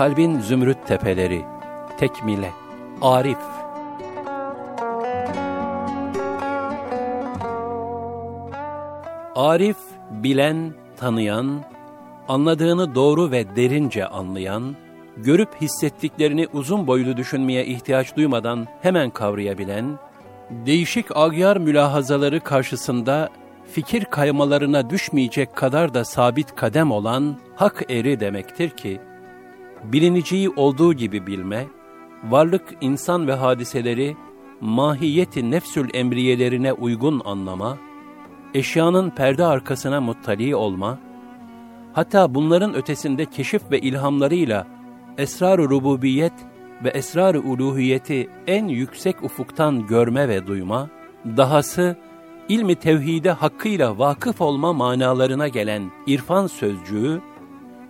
Kalbin zümrüt tepeleri, tekmile, Arif. Arif, bilen, tanıyan, anladığını doğru ve derince anlayan, görüp hissettiklerini uzun boylu düşünmeye ihtiyaç duymadan hemen kavrayabilen, değişik agyar mülahazaları karşısında fikir kaymalarına düşmeyecek kadar da sabit kadem olan hak eri demektir ki, biliniciyi olduğu gibi bilme, varlık, insan ve hadiseleri mahiyeti nefsül emriyelerine uygun anlama, eşyanın perde arkasına muttali olma, hatta bunların ötesinde keşif ve ilhamlarıyla esrar-ı rububiyet ve esrar-ı uluhiyeti en yüksek ufuktan görme ve duyma, dahası ilmi tevhide hakkıyla vakıf olma manalarına gelen irfan sözcüğü,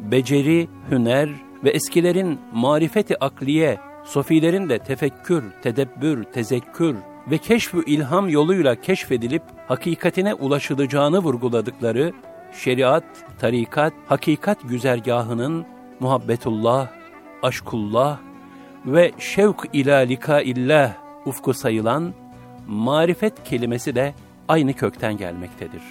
beceri, hüner ve eskilerin marifeti akliye, sofilerin de tefekkür, tedebbür, tezekkür ve keşf ilham yoluyla keşfedilip hakikatine ulaşılacağını vurguladıkları şeriat, tarikat, hakikat güzergahının muhabbetullah, aşkullah ve şevk ila likaillah ufku sayılan marifet kelimesi de aynı kökten gelmektedir.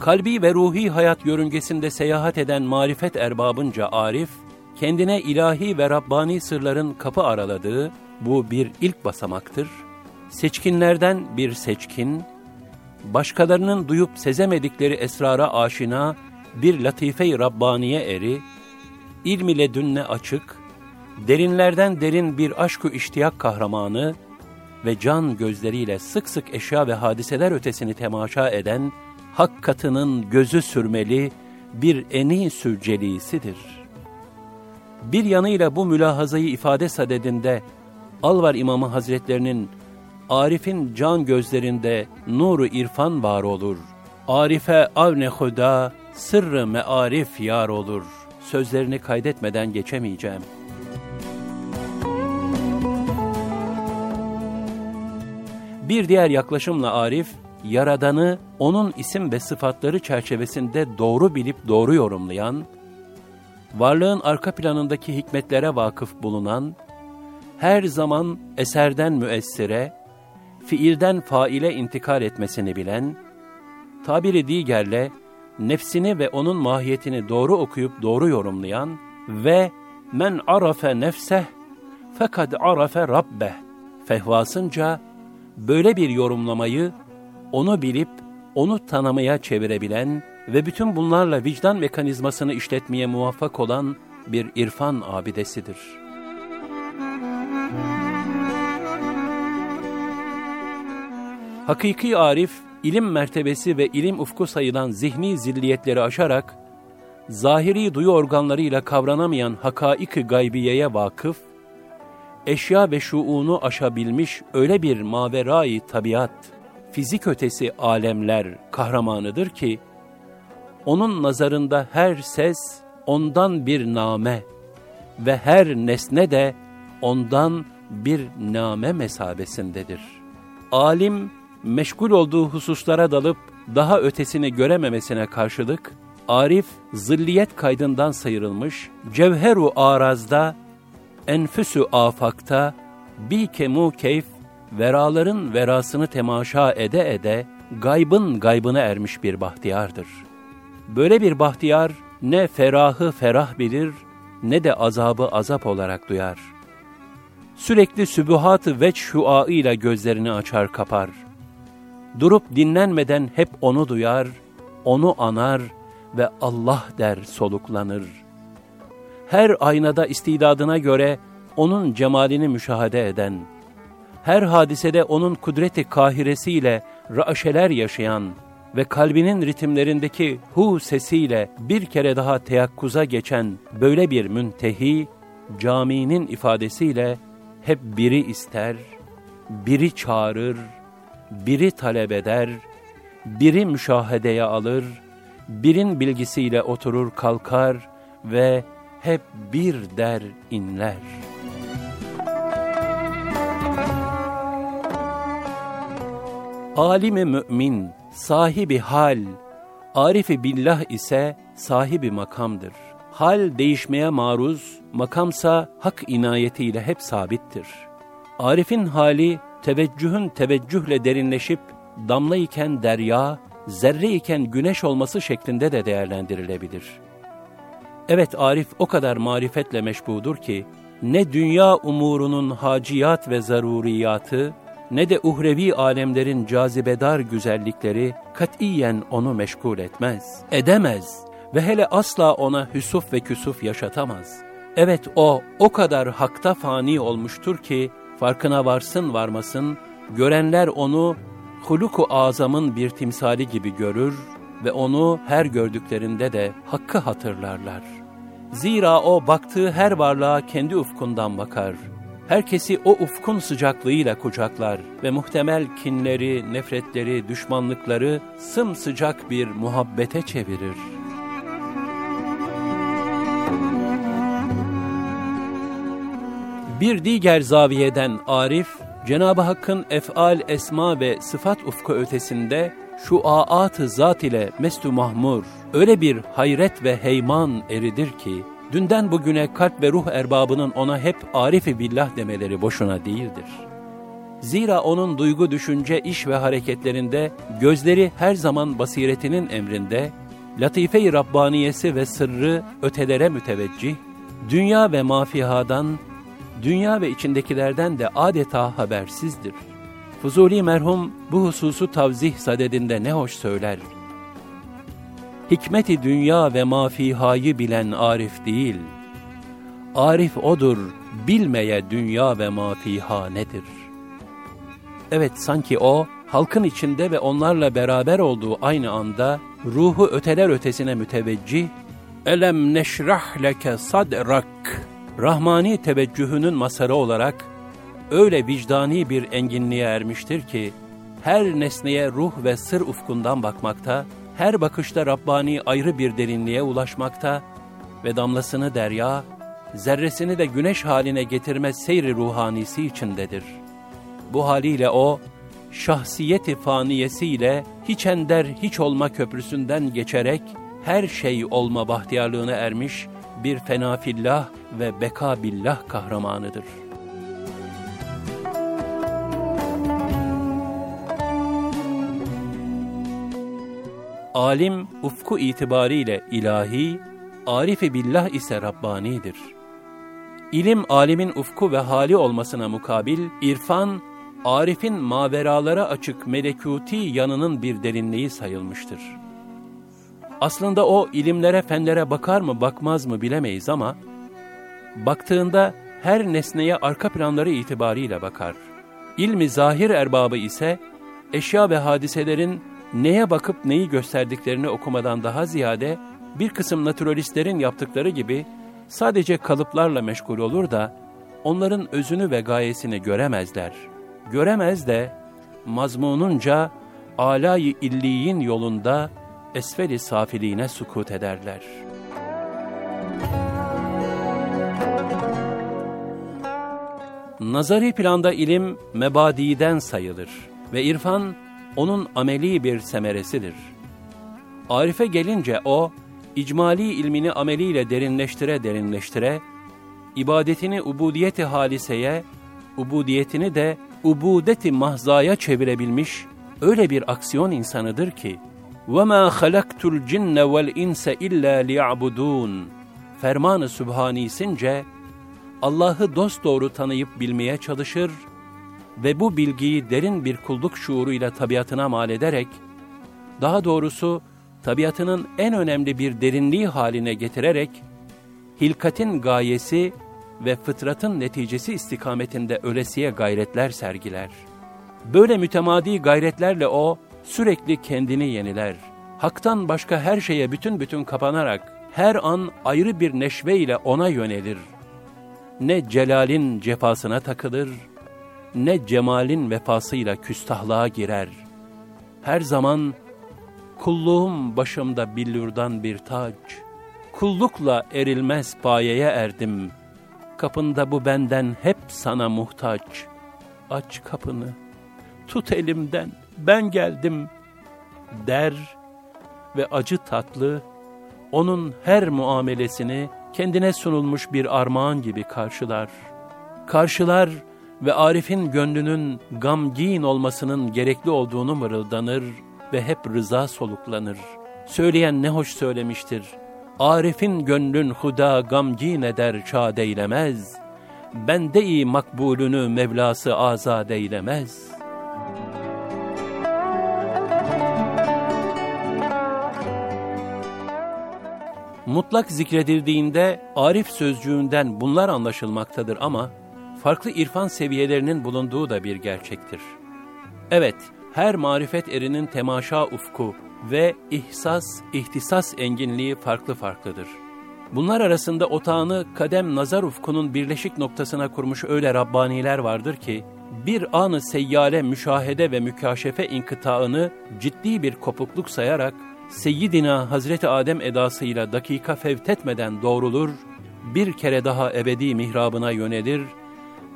Kalbi ve ruhi hayat yörüngesinde seyahat eden marifet erbabınca Arif, kendine ilahi ve Rabbani sırların kapı araladığı bu bir ilk basamaktır. Seçkinlerden bir seçkin, başkalarının duyup sezemedikleri esrara aşina bir latife-i Rabbaniye eri, ilm ile dünne açık, derinlerden derin bir aşk-ı iştiyak kahramanı ve can gözleriyle sık sık eşya ve hadiseler ötesini temaşa eden, hak katının gözü sürmeli bir eni sürcelisidir. Bir yanıyla bu mülahazayı ifade sadedinde, Alvar İmamı Hazretlerinin Arif'in can gözlerinde nuru irfan var olur. Arife avne huda, sırrı mearif yar olur. Sözlerini kaydetmeden geçemeyeceğim. Bir diğer yaklaşımla Arif, Yaradan'ı onun isim ve sıfatları çerçevesinde doğru bilip doğru yorumlayan, varlığın arka planındaki hikmetlere vakıf bulunan, her zaman eserden müessire, fiilden faile intikal etmesini bilen, tabiri diğerle nefsini ve onun mahiyetini doğru okuyup doğru yorumlayan ve men arafe nefseh fekad arafe rabbeh fehvasınca böyle bir yorumlamayı onu bilip onu tanımaya çevirebilen ve bütün bunlarla vicdan mekanizmasını işletmeye muvaffak olan bir irfan abidesidir. Hakiki arif, ilim mertebesi ve ilim ufku sayılan zihni zilliyetleri aşarak, zahiri duyu organlarıyla kavranamayan hakaik-i gaybiyeye vakıf, eşya ve şuunu aşabilmiş öyle bir maverayı tabiat, fizik ötesi alemler kahramanıdır ki, onun nazarında her ses ondan bir name ve her nesne de ondan bir name mesabesindedir. Alim, meşgul olduğu hususlara dalıp daha ötesini görememesine karşılık, Arif, zilliyet kaydından sıyrılmış, cevheru arazda, enfüsü afakta, bi kemu keyf, veraların verasını temaşa ede ede, gaybın gaybına ermiş bir bahtiyardır. Böyle bir bahtiyar, ne ferahı ferah bilir, ne de azabı azap olarak duyar. Sürekli sübuhat-ı veç şuaıyla gözlerini açar kapar. Durup dinlenmeden hep onu duyar, onu anar ve Allah der soluklanır. Her aynada istidadına göre onun cemalini müşahede eden, her hadisede onun kudreti kahiresiyle raşeler yaşayan ve kalbinin ritimlerindeki hu sesiyle bir kere daha teyakkuza geçen böyle bir müntehi, caminin ifadesiyle hep biri ister, biri çağırır, biri talep eder, biri müşahedeye alır, birin bilgisiyle oturur kalkar ve hep bir der inler.'' Alimi mümin, sahibi hal, arifi billah ise sahibi makamdır. Hal değişmeye maruz, makamsa hak inayetiyle hep sabittir. Arif'in hali teveccühün teveccühle derinleşip damla iken derya, zerre iken güneş olması şeklinde de değerlendirilebilir. Evet Arif o kadar marifetle meşbudur ki, ne dünya umurunun haciyat ve zaruriyatı, ne de uhrevi alemlerin cazibedar güzellikleri katiyen onu meşgul etmez, edemez ve hele asla ona hüsuf ve küsuf yaşatamaz. Evet o, o kadar hakta fani olmuştur ki, farkına varsın varmasın, görenler onu huluku azamın bir timsali gibi görür ve onu her gördüklerinde de hakkı hatırlarlar. Zira o baktığı her varlığa kendi ufkundan bakar. Herkesi o ufkun sıcaklığıyla kucaklar ve muhtemel kinleri, nefretleri, düşmanlıkları sımsıcak bir muhabbete çevirir. Bir diğer zaviyeden Arif, Cenab-ı Hakk'ın efal, esma ve sıfat ufku ötesinde şu aat-ı zat ile mestu mahmur, öyle bir hayret ve heyman eridir ki, dünden bugüne kalp ve ruh erbabının ona hep arifi billah demeleri boşuna değildir. Zira onun duygu, düşünce, iş ve hareketlerinde gözleri her zaman basiretinin emrinde, latife-i Rabbaniyesi ve sırrı ötelere müteveccih, dünya ve mafihadan, dünya ve içindekilerden de adeta habersizdir. Fuzuli merhum bu hususu tavzih sadedinde ne hoş söyler. Hikmeti dünya ve mafihayı bilen arif değil, arif odur, bilmeye dünya ve mafiha nedir? Evet sanki o, halkın içinde ve onlarla beraber olduğu aynı anda, ruhu öteler ötesine müteveccih, Elem neşrah leke sadrak Rahmani teveccühünün masarı olarak öyle vicdani bir enginliğe ermiştir ki, her nesneye ruh ve sır ufkundan bakmakta, her bakışta Rabbani ayrı bir derinliğe ulaşmakta ve damlasını derya, zerresini de güneş haline getirme seyri ruhanisi içindedir. Bu haliyle o, şahsiyeti faniyesiyle hiç ender hiç olma köprüsünden geçerek, her şey olma bahtiyarlığına ermiş bir fenafillah ve beka billah kahramanıdır. Alim ufku itibariyle ilahi, arifi billah ise Rabbanidir. İlim alimin ufku ve hali olmasına mukabil, irfan, arifin maveralara açık melekuti yanının bir derinliği sayılmıştır. Aslında o ilimlere, fenlere bakar mı, bakmaz mı bilemeyiz ama, baktığında her nesneye arka planları itibariyle bakar. İlmi zahir erbabı ise, eşya ve hadiselerin neye bakıp neyi gösterdiklerini okumadan daha ziyade, bir kısım naturalistlerin yaptıkları gibi, sadece kalıplarla meşgul olur da, onların özünü ve gayesini göremezler. Göremez de, mazmununca, alayı illiyin yolunda, esfeli safiliğine sukut ederler. Nazari planda ilim mebadiden sayılır ve irfan onun ameli bir semeresidir. Arife gelince o, icmali ilmini ameliyle derinleştire derinleştire, ibadetini ubudiyeti haliseye, ubudiyetini de ubudeti mahzaya çevirebilmiş öyle bir aksiyon insanıdır ki, وَمَا خَلَقْتُ الْجِنَّ وَالْاِنْسَ اِلَّا لِيَعْبُدُونَ Fermanı Sübhanisince Allah'ı dosdoğru tanıyıp bilmeye çalışır ve bu bilgiyi derin bir kulluk şuuruyla tabiatına mal ederek, daha doğrusu tabiatının en önemli bir derinliği haline getirerek, hilkatin gayesi ve fıtratın neticesi istikametinde ölesiye gayretler sergiler. Böyle mütemadi gayretlerle o, sürekli kendini yeniler. Hak'tan başka her şeye bütün bütün kapanarak her an ayrı bir neşve ile ona yönelir. Ne celalin cefasına takılır, ne cemalin vefasıyla küstahlığa girer. Her zaman kulluğum başımda billurdan bir tac, kullukla erilmez payeye erdim. Kapında bu benden hep sana muhtaç. Aç kapını.'' tut elimden, ben geldim der ve acı tatlı, onun her muamelesini kendine sunulmuş bir armağan gibi karşılar. Karşılar ve Arif'in gönlünün gamgin olmasının gerekli olduğunu mırıldanır ve hep rıza soluklanır. Söyleyen ne hoş söylemiştir. Arif'in gönlün huda gamgin eder şad eylemez. Bende-i makbulünü Mevlası azad eylemez.'' Mutlak zikredildiğinde Arif sözcüğünden bunlar anlaşılmaktadır ama farklı irfan seviyelerinin bulunduğu da bir gerçektir. Evet, her marifet erinin temaşa ufku ve ihsas, ihtisas enginliği farklı farklıdır. Bunlar arasında otağını kadem nazar ufkunun birleşik noktasına kurmuş öyle Rabbaniler vardır ki, bir anı seyyale müşahede ve mükaşefe inkıtaını ciddi bir kopukluk sayarak, Seyyidina Hazreti Adem edasıyla dakika fevtetmeden doğrulur, bir kere daha ebedi mihrabına yönelir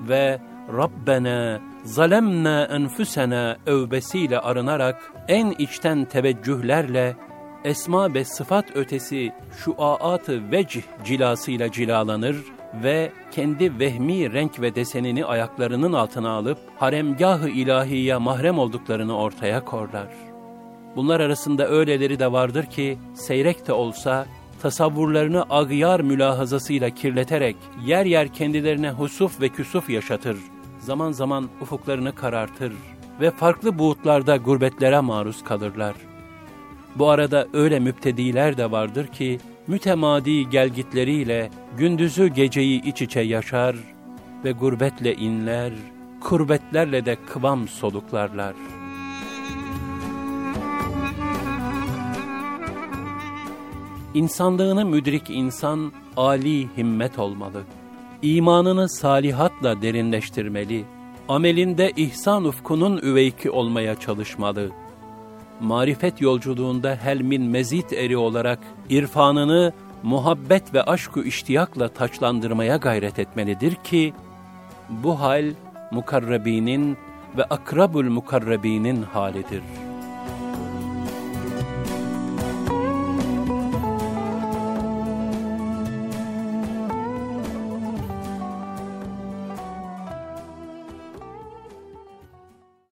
ve Rabbena zalemna enfusena övbesiyle arınarak en içten teveccühlerle esma ve sıfat ötesi şu aatı vecih cilasıyla cilalanır ve kendi vehmi renk ve desenini ayaklarının altına alıp haremgahı ilahiye mahrem olduklarını ortaya korlar. Bunlar arasında öyleleri de vardır ki seyrek de olsa tasavvurlarını agyar mülahazasıyla kirleterek yer yer kendilerine husuf ve küsuf yaşatır. Zaman zaman ufuklarını karartır ve farklı buğutlarda gurbetlere maruz kalırlar. Bu arada öyle müptediler de vardır ki mütemadi gelgitleriyle gündüzü geceyi iç içe yaşar ve gurbetle inler, kurbetlerle de kıvam soluklarlar.'' İnsanlığını müdrik insan âli himmet olmalı. İmanını salihatla derinleştirmeli. Amelinde ihsan ufkunun üveyki olmaya çalışmalı. Marifet yolculuğunda helmin mezit eri olarak irfanını muhabbet ve aşku iştiyakla taçlandırmaya gayret etmelidir ki, bu hal mukarrabinin ve akrabul mukarrabinin halidir.''